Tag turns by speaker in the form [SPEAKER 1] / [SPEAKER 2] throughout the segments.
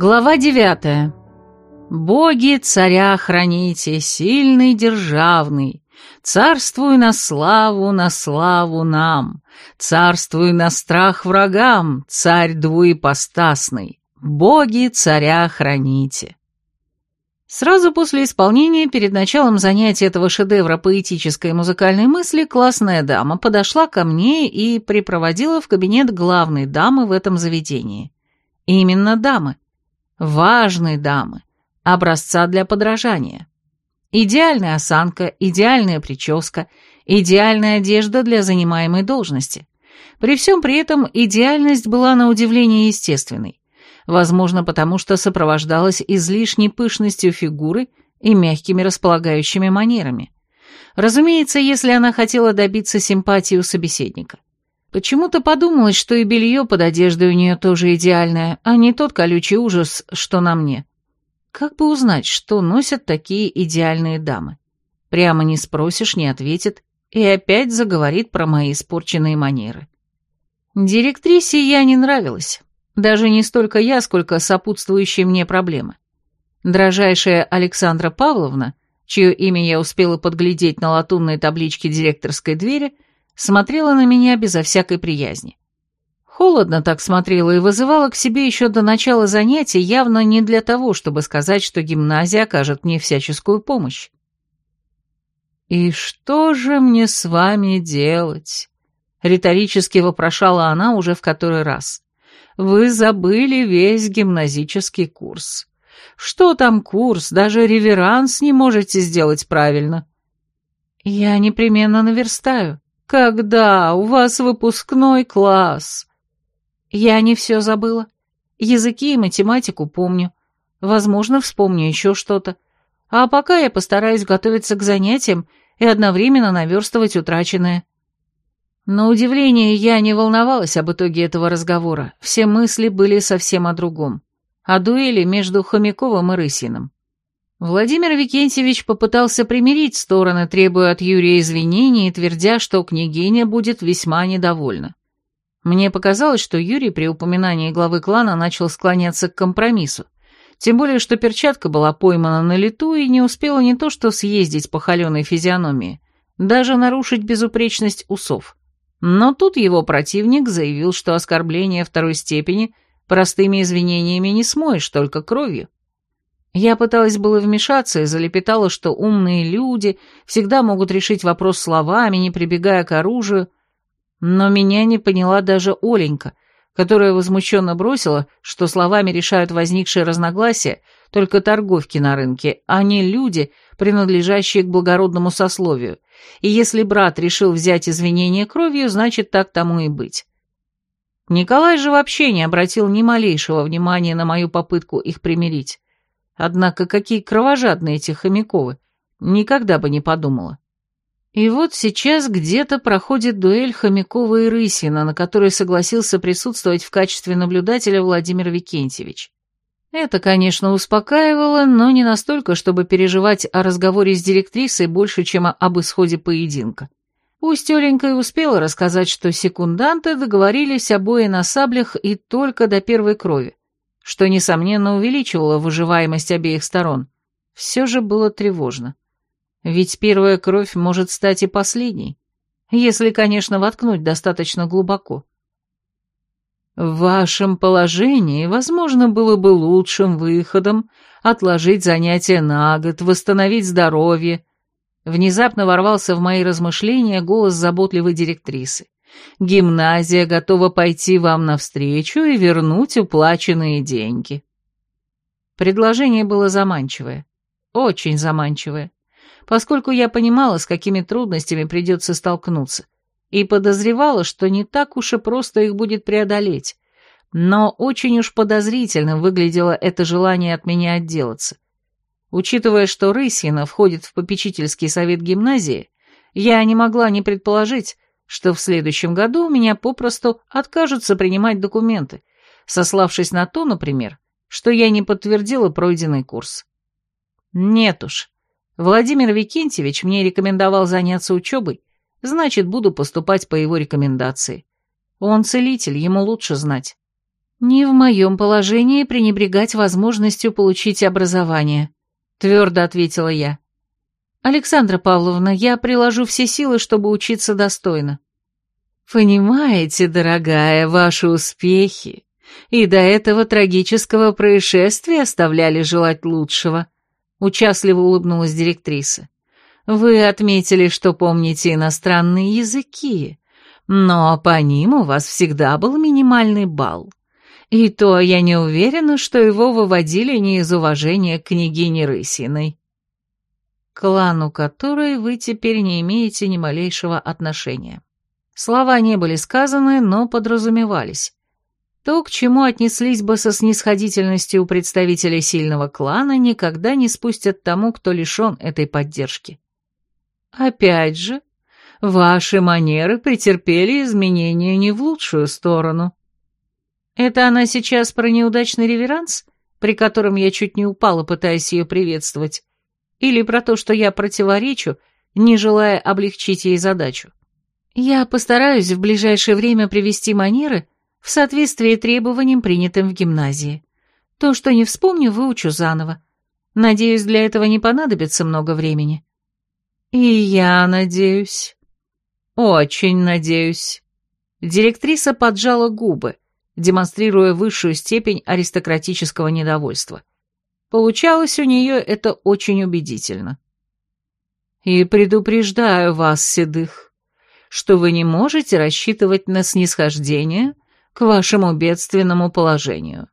[SPEAKER 1] Глава девятая. «Боги, царя храните, сильный, державный, царствуй на славу, на славу нам, царствуй на страх врагам, царь двуепостасный, боги, царя храните». Сразу после исполнения, перед началом занятия этого шедевра поэтической и музыкальной мысли, классная дама подошла ко мне и припроводила в кабинет главной дамы в этом заведении. Именно дамы. Важной дамы. Образца для подражания. Идеальная осанка, идеальная прическа, идеальная одежда для занимаемой должности. При всем при этом идеальность была на удивление естественной возможно, потому что сопровождалась излишней пышностью фигуры и мягкими располагающими манерами. Разумеется, если она хотела добиться симпатии у собеседника. Почему-то подумалось, что и белье под одеждой у нее тоже идеальное, а не тот колючий ужас, что на мне. Как бы узнать, что носят такие идеальные дамы? Прямо не спросишь, не ответит, и опять заговорит про мои испорченные манеры. Директрисе я не нравилась. Даже не столько я, сколько сопутствующие мне проблемы. Дрожайшая Александра Павловна, чье имя я успела подглядеть на латунной табличке директорской двери, смотрела на меня безо всякой приязни. Холодно так смотрела и вызывала к себе еще до начала занятий явно не для того, чтобы сказать, что гимназия окажет мне всяческую помощь. «И что же мне с вами делать?» — риторически вопрошала она уже в который раз. Вы забыли весь гимназический курс. Что там курс, даже реверанс не можете сделать правильно. Я непременно наверстаю. Когда у вас выпускной класс? Я не все забыла. Языки и математику помню. Возможно, вспомню еще что-то. А пока я постараюсь готовиться к занятиям и одновременно наверстывать утраченное. На удивление, я не волновалась об итоге этого разговора. Все мысли были совсем о другом. О дуэли между Хомяковым и Рысиным. Владимир Викентьевич попытался примирить стороны, требуя от Юрия извинений и твердя, что княгиня будет весьма недовольна. Мне показалось, что Юрий при упоминании главы клана начал склоняться к компромиссу, тем более, что перчатка была поймана на лету и не успела не то что съездить по холеной физиономии, даже нарушить безупречность усов. Но тут его противник заявил, что оскорбление второй степени простыми извинениями не смоешь, только кровью. Я пыталась было вмешаться и залепетала, что умные люди всегда могут решить вопрос словами, не прибегая к оружию, но меня не поняла даже Оленька, которая возмущенно бросила, что словами решают возникшие разногласия только торговки на рынке, а не люди, принадлежащие к благородному сословию, и если брат решил взять извинения кровью, значит, так тому и быть. Николай же вообще не обратил ни малейшего внимания на мою попытку их примирить. Однако какие кровожадные эти хомяковы, никогда бы не подумала. И вот сейчас где-то проходит дуэль Хомякова и Рысина, на которой согласился присутствовать в качестве наблюдателя Владимир Викентьевич. Это, конечно, успокаивало, но не настолько, чтобы переживать о разговоре с директрисой больше, чем об исходе поединка. Пусть Оленька и успела рассказать, что секунданты договорились обои на саблях и только до первой крови, что, несомненно, увеличивало выживаемость обеих сторон. Все же было тревожно. Ведь первая кровь может стать и последней, если, конечно, воткнуть достаточно глубоко. В вашем положении, возможно, было бы лучшим выходом отложить занятия на год, восстановить здоровье. Внезапно ворвался в мои размышления голос заботливой директрисы. Гимназия готова пойти вам навстречу и вернуть уплаченные деньги. Предложение было заманчивое, очень заманчивое, поскольку я понимала, с какими трудностями придется столкнуться и подозревала, что не так уж и просто их будет преодолеть, но очень уж подозрительно выглядело это желание от меня отделаться. Учитывая, что Рысина входит в попечительский совет гимназии, я не могла не предположить, что в следующем году у меня попросту откажутся принимать документы, сославшись на то, например, что я не подтвердила пройденный курс. Нет уж. Владимир Викентьевич мне рекомендовал заняться учебой, значит, буду поступать по его рекомендации. Он целитель, ему лучше знать. «Не в моем положении пренебрегать возможностью получить образование», — твердо ответила я. «Александра Павловна, я приложу все силы, чтобы учиться достойно». «Понимаете, дорогая, ваши успехи и до этого трагического происшествия оставляли желать лучшего», — участливо улыбнулась директриса. «Вы отметили, что помните иностранные языки, но по ним у вас всегда был минимальный балл. И то я не уверена, что его выводили не из уважения к княгине Рысиной, клану которой вы теперь не имеете ни малейшего отношения. Слова не были сказаны, но подразумевались. То, к чему отнеслись бы со снисходительностью у представителей сильного клана, никогда не спустят тому, кто лишен этой поддержки. Опять же, ваши манеры претерпели изменения не в лучшую сторону. Это она сейчас про неудачный реверанс, при котором я чуть не упала, пытаясь ее приветствовать, или про то, что я противоречу, не желая облегчить ей задачу. Я постараюсь в ближайшее время привести манеры в соответствии требованиям, принятым в гимназии. То, что не вспомню, выучу заново. Надеюсь, для этого не понадобится много времени. И я надеюсь. Очень надеюсь. Директриса поджала губы, демонстрируя высшую степень аристократического недовольства. Получалось у нее это очень убедительно. И предупреждаю вас, седых, что вы не можете рассчитывать на снисхождение к вашему бедственному положению.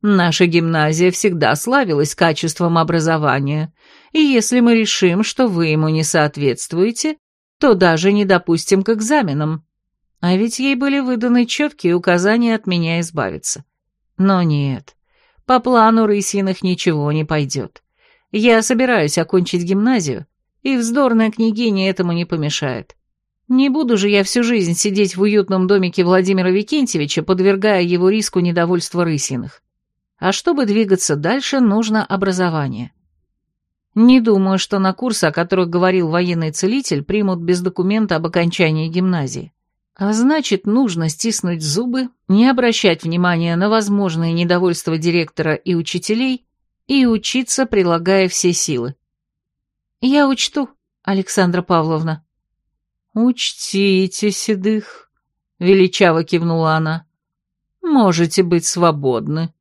[SPEAKER 1] Наша гимназия всегда славилась качеством образования, и если мы решим, что вы ему не соответствуете, то даже не допустим к экзаменам. А ведь ей были выданы четкие указания от меня избавиться. Но нет, по плану Рысиных ничего не пойдет. Я собираюсь окончить гимназию, и вздорная княгиня этому не помешает. Не буду же я всю жизнь сидеть в уютном домике Владимира Викентьевича, подвергая его риску недовольства Рысиных. А чтобы двигаться дальше, нужно образование. Не думаю, что на курсы, о которых говорил военный целитель, примут без документа об окончании гимназии. А значит, нужно стиснуть зубы, не обращать внимания на возможное недовольство директора и учителей и учиться, прилагая все силы. Я учту, Александра Павловна. «Учтите, седых», — величаво кивнула она. «Можете быть свободны».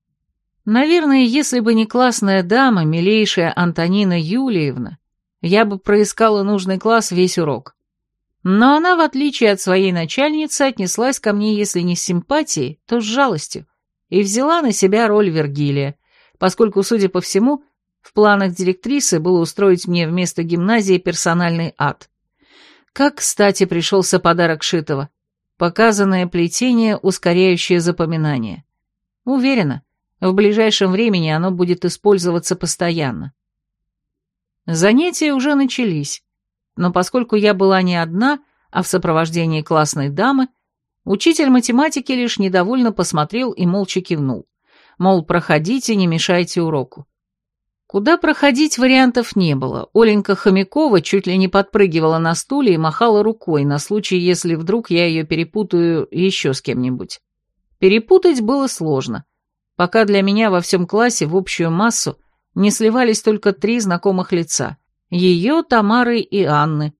[SPEAKER 1] Наверное, если бы не классная дама, милейшая Антонина Юлиевна, я бы проискала нужный класс весь урок. Но она, в отличие от своей начальницы, отнеслась ко мне, если не с симпатией, то с жалостью, и взяла на себя роль Вергилия, поскольку, судя по всему, в планах директрисы было устроить мне вместо гимназии персональный ад. Как, кстати, пришелся подарок Шитова. Показанное плетение, ускоряющее запоминание. Уверена, в ближайшем времени оно будет использоваться постоянно. Занятия уже начались, но поскольку я была не одна, а в сопровождении классной дамы, учитель математики лишь недовольно посмотрел и молча кивнул. Мол, проходите, не мешайте уроку. Куда проходить вариантов не было. Оленька Хомякова чуть ли не подпрыгивала на стуле и махала рукой на случай, если вдруг я ее перепутаю еще с кем-нибудь. Перепутать было сложно. Пока для меня во всем классе в общую массу не сливались только три знакомых лица. Ее, Тамары и Анны.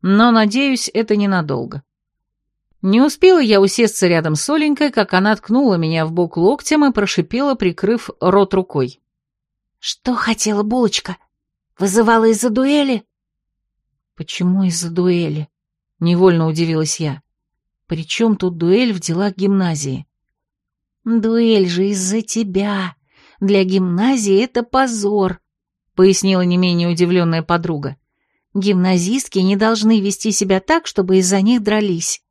[SPEAKER 1] Но, надеюсь, это ненадолго. Не успела я усесться рядом с Оленькой, как она ткнула меня в бок локтем и прошипела, прикрыв рот рукой. «Что хотела булочка? Вызывала из-за дуэли?» «Почему из-за дуэли?» — невольно удивилась я. «При чем тут дуэль в делах гимназии?» «Дуэль же из-за тебя. Для гимназии это позор», — пояснила не менее удивленная подруга. «Гимназистки не должны вести себя так, чтобы из-за них дрались».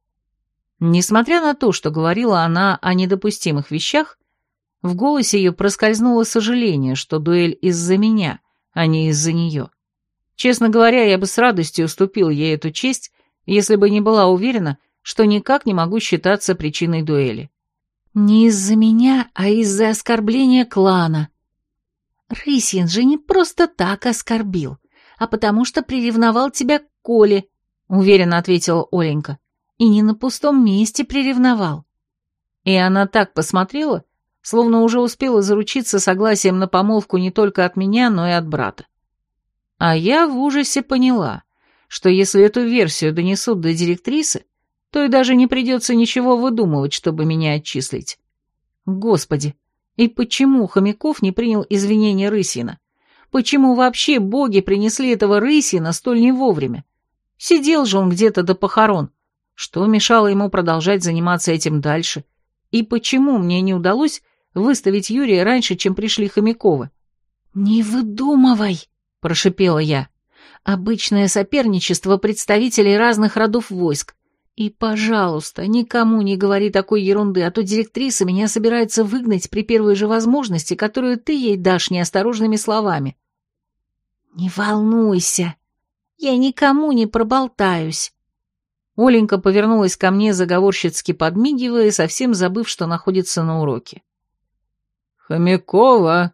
[SPEAKER 1] Несмотря на то, что говорила она о недопустимых вещах, в голосе ее проскользнуло сожаление, что дуэль из-за меня, а не из-за нее. Честно говоря, я бы с радостью уступил ей эту честь, если бы не была уверена, что никак не могу считаться причиной дуэли. Не из-за меня, а из-за оскорбления клана. Рысин же не просто так оскорбил, а потому что приревновал тебя к Коле, уверенно ответила Оленька. И не на пустом месте приревновал. И она так посмотрела, словно уже успела заручиться согласием на помолвку не только от меня, но и от брата. А я в ужасе поняла, что если эту версию донесут до директрисы, то и даже не придется ничего выдумывать, чтобы меня отчислить. Господи, и почему Хомяков не принял извинения Рысина? Почему вообще боги принесли этого Рысина столь не вовремя? Сидел же он где-то до похорон. Что мешало ему продолжать заниматься этим дальше? И почему мне не удалось выставить Юрия раньше, чем пришли Хомяковы? «Не выдумывай!» — прошипела я. «Обычное соперничество представителей разных родов войск. И, пожалуйста, никому не говори такой ерунды, а то директриса меня собирается выгнать при первой же возможности, которую ты ей дашь неосторожными словами. Не волнуйся, я никому не проболтаюсь. Оленька повернулась ко мне, заговорщицки подмигивая, совсем забыв, что находится на уроке.
[SPEAKER 2] «Хомякова,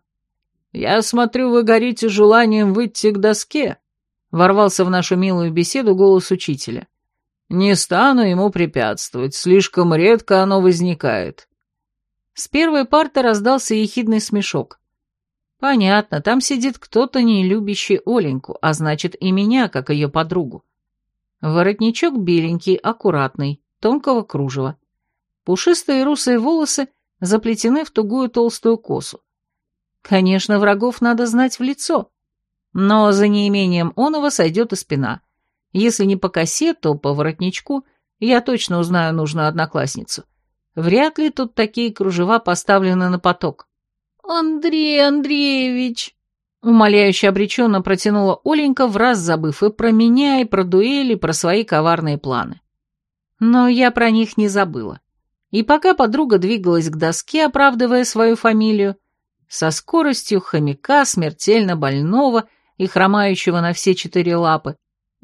[SPEAKER 2] я смотрю, вы горите желанием выйти к доске», — ворвался в нашу милую беседу голос учителя. Не стану ему препятствовать, слишком редко оно возникает.
[SPEAKER 1] С первой парты раздался ехидный смешок. Понятно, там сидит кто-то, не любящий Оленьку, а значит и меня, как ее подругу. Воротничок беленький, аккуратный, тонкого кружева. Пушистые русые волосы заплетены в тугую толстую косу. Конечно, врагов надо знать в лицо, но за неимением оного сойдет и спина — если не по косе, то по воротничку я точно узнаю нужную одноклассницу. Вряд ли тут такие кружева поставлены на поток. «Андрей Андреевич!» Умоляюще обреченно протянула Оленька, в раз забыв и про меня, и про дуэли, и про свои коварные планы. Но я про них не забыла. И пока подруга двигалась к доске, оправдывая свою фамилию, со скоростью хомяка, смертельно больного и хромающего на все четыре лапы,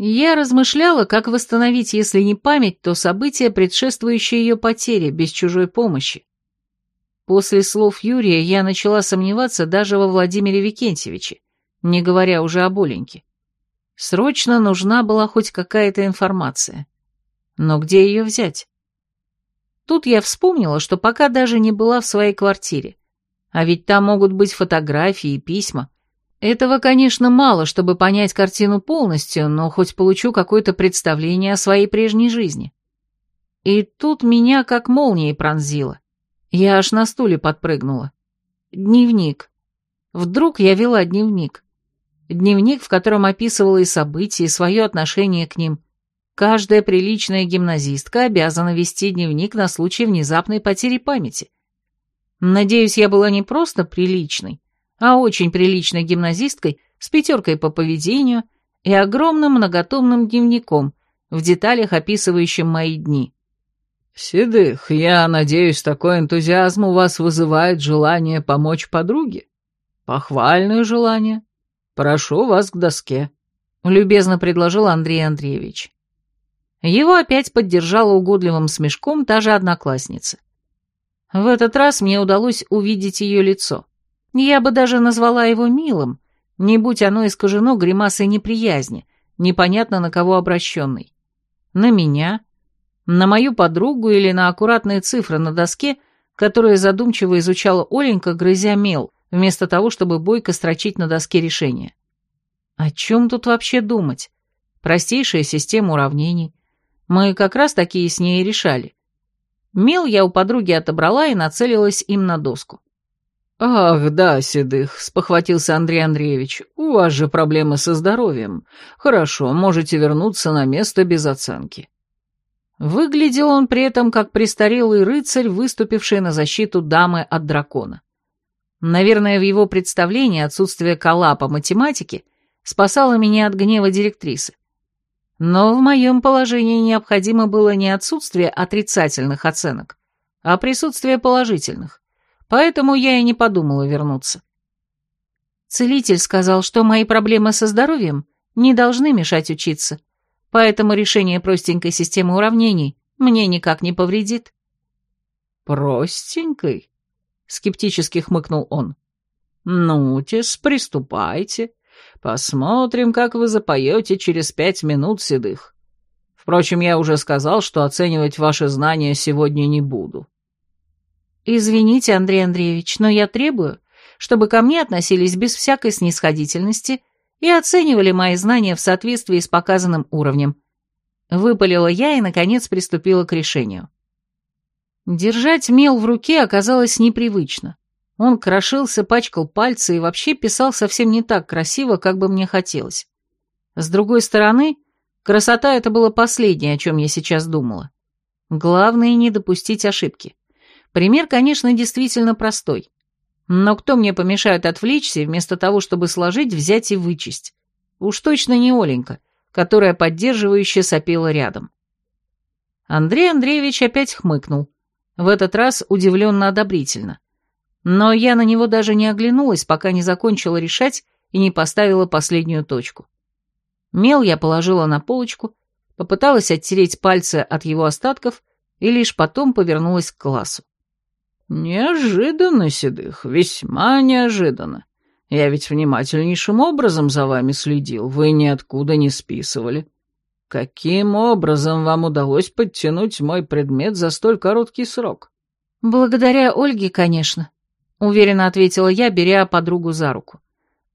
[SPEAKER 1] я размышляла, как восстановить, если не память, то события, предшествующие ее потере, без чужой помощи. После слов Юрия я начала сомневаться даже во Владимире Викентьевиче, не говоря уже о Боленьке. Срочно нужна была хоть какая-то информация. Но где ее взять? Тут я вспомнила, что пока даже не была в своей квартире. А ведь там могут быть фотографии и письма, этого, конечно, мало, чтобы понять картину полностью, но хоть получу какое-то представление о своей прежней жизни. И тут меня как молнией пронзило. Я аж на стуле подпрыгнула. Дневник. Вдруг я вела дневник. Дневник, в котором описывала и события, и свое отношение к ним. Каждая приличная гимназистка обязана вести дневник на случай внезапной потери памяти. Надеюсь, я была не просто приличной, а очень приличной гимназисткой с пятеркой по поведению и огромным многотомным дневником, в деталях описывающим мои дни.
[SPEAKER 2] «Седых, я надеюсь, такой энтузиазм у вас вызывает желание помочь подруге? Похвальное желание. Прошу вас к доске», — любезно предложил Андрей Андреевич.
[SPEAKER 1] Его опять поддержала угодливым смешком та же одноклассница. В этот раз мне удалось увидеть ее лицо. Я бы даже назвала его милым, не будь оно искажено гримасой неприязни, непонятно на кого обращенной. На меня, на мою подругу или на аккуратные цифры на доске, которые задумчиво изучала Оленька, грызя мел, вместо того, чтобы бойко строчить на доске решения. О чем тут вообще думать? Простейшая система уравнений. Мы как раз такие с ней решали. Мел я у подруги отобрала и нацелилась им на доску.
[SPEAKER 2] «Ах, да, Седых», — спохватился Андрей Андреевич, — «у вас же проблемы со здоровьем. Хорошо, можете вернуться на место без оценки».
[SPEAKER 1] Выглядел он при этом как престарелый рыцарь, выступивший на защиту дамы от дракона. Наверное, в его представлении отсутствие кола по математике спасало меня от гнева директрисы. Но в моем положении необходимо было не отсутствие отрицательных оценок, а присутствие положительных поэтому я и не подумала вернуться. Целитель сказал, что мои проблемы со здоровьем не должны мешать учиться, поэтому решение простенькой системы уравнений мне никак не повредит.
[SPEAKER 2] «Простенькой?» — скептически хмыкнул он. «Ну-тес, приступайте. Посмотрим, как вы запоете через пять минут седых. Впрочем, я уже сказал, что оценивать ваши знания сегодня не буду».
[SPEAKER 1] Извините, Андрей Андреевич, но я требую, чтобы ко мне относились без всякой снисходительности и оценивали мои знания в соответствии с показанным уровнем. Выпалила я и, наконец, приступила к решению. Держать мел в руке оказалось непривычно. Он крошился, пачкал пальцы и вообще писал совсем не так красиво, как бы мне хотелось. С другой стороны, красота — это было последнее, о чем я сейчас думала. Главное — не допустить ошибки. Пример, конечно, действительно простой. Но кто мне помешает отвлечься вместо того, чтобы сложить, взять и вычесть? Уж точно не Оленька, которая поддерживающе сопела рядом. Андрей Андреевич опять хмыкнул. В этот раз удивленно-одобрительно. Но я на него даже не оглянулась, пока не закончила решать и не поставила последнюю точку. Мел я положила на полочку, попыталась оттереть пальцы от его остатков и лишь потом повернулась к классу. «Неожиданно, Седых, весьма неожиданно. Я ведь внимательнейшим образом за вами следил, вы ниоткуда не списывали. Каким образом вам удалось подтянуть мой предмет за столь короткий срок?» «Благодаря Ольге, конечно», — уверенно ответила я, беря подругу за руку.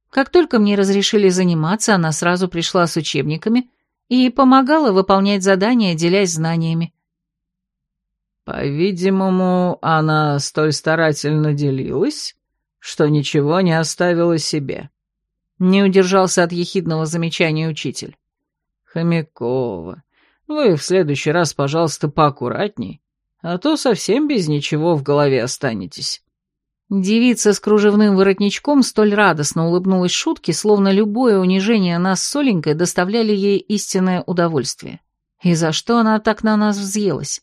[SPEAKER 1] Как только мне разрешили заниматься, она сразу пришла с учебниками и помогала выполнять задания, делясь знаниями.
[SPEAKER 2] По-видимому, она столь старательно делилась, что ничего не оставила себе. Не удержался от ехидного замечания учитель. Хомякова, вы в следующий раз, пожалуйста, поаккуратней, а то совсем без ничего в голове останетесь.
[SPEAKER 1] Девица с кружевным воротничком столь радостно улыбнулась шутке, словно любое унижение нас с Соленькой доставляли ей истинное удовольствие. И за что она так на нас взъелась?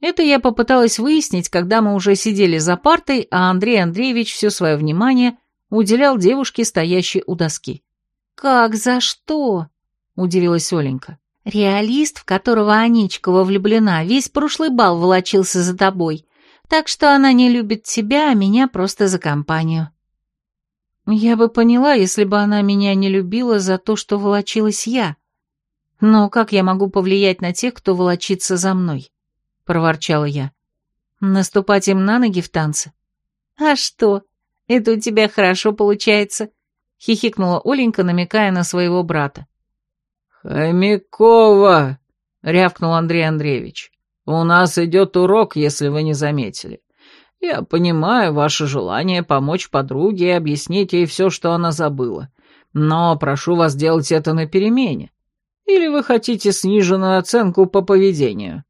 [SPEAKER 1] Это я попыталась выяснить, когда мы уже сидели за партой, а Андрей Андреевич все свое внимание уделял девушке, стоящей у доски. «Как, за что?» — удивилась Оленька. «Реалист, в которого Аничкова влюблена, весь прошлый бал волочился за тобой, так что она не любит тебя, а меня просто за компанию». Я бы поняла, если бы она меня не любила за то, что волочилась я. Но как я могу повлиять на тех, кто волочится за мной? Проворчала я. «Наступать им на ноги в танце?» «А что? Это у тебя хорошо получается», — хихикнула Оленька, намекая на своего брата.
[SPEAKER 2] «Хомякова!» — рявкнул Андрей Андреевич. «У нас идет урок, если вы не заметили. Я понимаю ваше желание помочь подруге и объяснить ей все, что она забыла, но прошу вас делать это на перемене. Или вы хотите сниженную оценку по поведению?»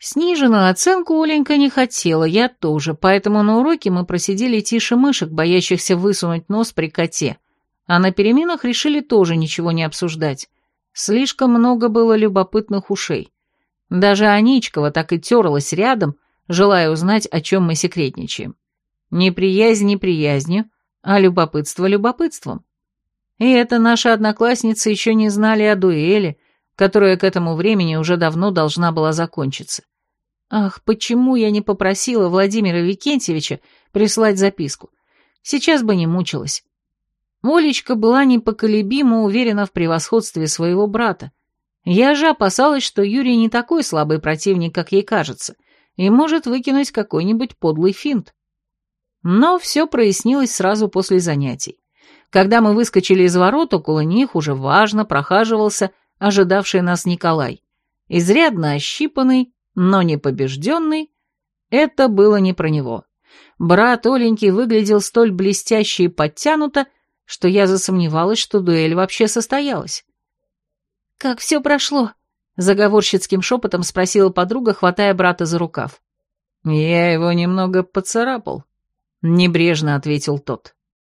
[SPEAKER 1] Сниженную оценку Оленька не хотела, я тоже, поэтому на уроке мы просидели тише мышек, боящихся высунуть нос при коте, а на переменах решили тоже ничего не обсуждать. Слишком много было любопытных ушей. Даже Аничкова так и терлась рядом, желая узнать, о чем мы секретничаем. Неприязнь неприязнью, а любопытство любопытством. И это наши одноклассницы еще не знали о дуэли, которая к этому времени уже давно должна была закончиться. Ах, почему я не попросила Владимира Викентьевича прислать записку? Сейчас бы не мучилась. Олечка была непоколебимо уверена в превосходстве своего брата. Я же опасалась, что Юрий не такой слабый противник, как ей кажется, и может выкинуть какой-нибудь подлый финт. Но все прояснилось сразу после занятий. Когда мы выскочили из ворот, около них уже важно прохаживался ожидавший нас Николай. Изрядно ощипанный, но не побежденный, это было не про него. Брат Оленьки выглядел столь блестяще и подтянуто, что я засомневалась, что дуэль вообще состоялась. «Как все прошло?» — заговорщицким шепотом спросила подруга, хватая брата за рукав.
[SPEAKER 2] «Я его немного поцарапал», — небрежно ответил тот.